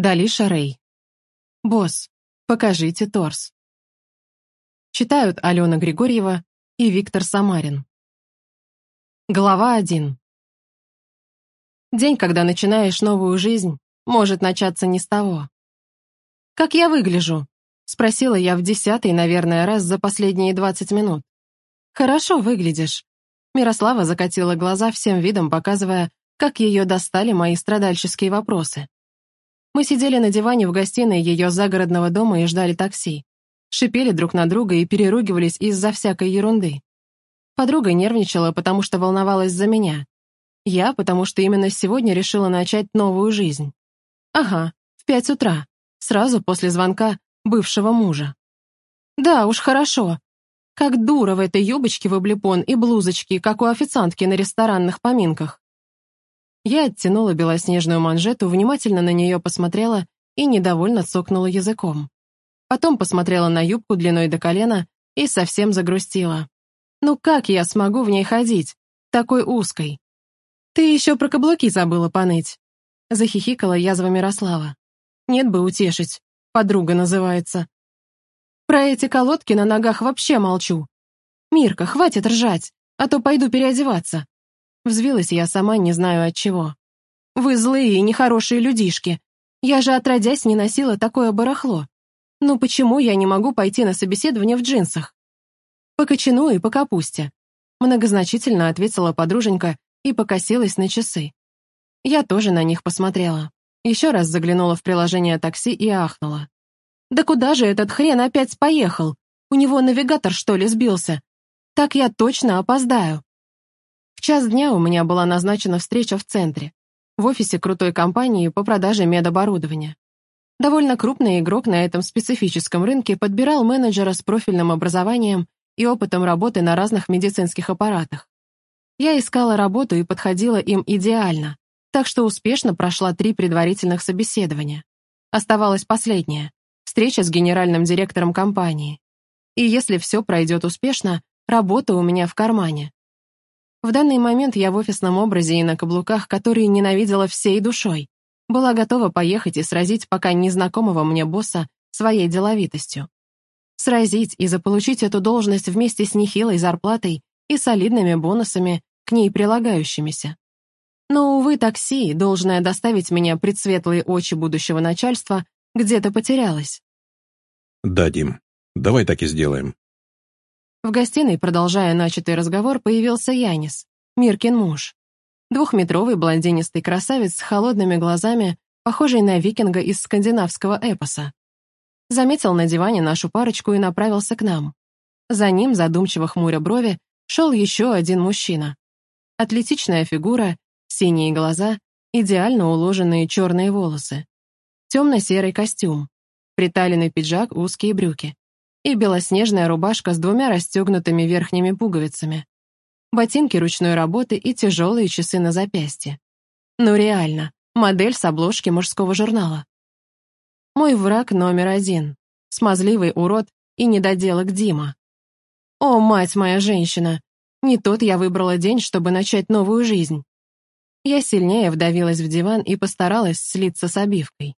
Далиша Рэй. Босс, покажите торс. Читают Алена Григорьева и Виктор Самарин. Глава 1. День, когда начинаешь новую жизнь, может начаться не с того. «Как я выгляжу?» — спросила я в десятый, наверное, раз за последние двадцать минут. «Хорошо выглядишь». Мирослава закатила глаза всем видом, показывая, как ее достали мои страдальческие вопросы. Мы сидели на диване в гостиной ее загородного дома и ждали такси. Шипели друг на друга и переругивались из-за всякой ерунды. Подруга нервничала, потому что волновалась за меня. Я, потому что именно сегодня решила начать новую жизнь. Ага, в пять утра, сразу после звонка бывшего мужа. Да уж, хорошо. Как дура в этой юбочке в облепон и блузочке, как у официантки на ресторанных поминках. Я оттянула белоснежную манжету, внимательно на нее посмотрела и недовольно цокнула языком. Потом посмотрела на юбку длиной до колена и совсем загрустила. Ну как я смогу в ней ходить, такой узкой? Ты еще про каблуки забыла поныть. Захихикала язва Мирослава. Нет бы утешить, подруга называется. Про эти колодки на ногах вообще молчу. Мирка, хватит ржать, а то пойду переодеваться. Взвилась я сама, не знаю от чего. «Вы злые и нехорошие людишки. Я же отродясь не носила такое барахло. Ну почему я не могу пойти на собеседование в джинсах?» «По кочану и по капусте», многозначительно ответила подруженька и покосилась на часы. Я тоже на них посмотрела. Еще раз заглянула в приложение такси и ахнула. «Да куда же этот хрен опять поехал? У него навигатор, что ли, сбился? Так я точно опоздаю». В час дня у меня была назначена встреча в центре, в офисе крутой компании по продаже медоборудования. Довольно крупный игрок на этом специфическом рынке подбирал менеджера с профильным образованием и опытом работы на разных медицинских аппаратах. Я искала работу и подходила им идеально, так что успешно прошла три предварительных собеседования. Оставалось последнее — встреча с генеральным директором компании. И если все пройдет успешно, работа у меня в кармане. В данный момент я в офисном образе и на каблуках, которые ненавидела всей душой. Была готова поехать и сразить пока незнакомого мне босса своей деловитостью. Сразить и заполучить эту должность вместе с нехилой зарплатой и солидными бонусами, к ней прилагающимися. Но, увы, такси, должное доставить меня пред светлые очи будущего начальства, где-то потерялось. «Да, Дим, давай так и сделаем», в гостиной, продолжая начатый разговор, появился Янис, Миркин муж. Двухметровый блондинистый красавец с холодными глазами, похожий на викинга из скандинавского эпоса. Заметил на диване нашу парочку и направился к нам. За ним, задумчиво хмуря брови, шел еще один мужчина. Атлетичная фигура, синие глаза, идеально уложенные черные волосы. Темно-серый костюм, приталенный пиджак, узкие брюки и белоснежная рубашка с двумя расстегнутыми верхними пуговицами, ботинки ручной работы и тяжелые часы на запястье. Ну реально, модель с обложки мужского журнала. Мой враг номер один, смазливый урод и недоделок Дима. О, мать моя женщина, не тот я выбрала день, чтобы начать новую жизнь. Я сильнее вдавилась в диван и постаралась слиться с обивкой.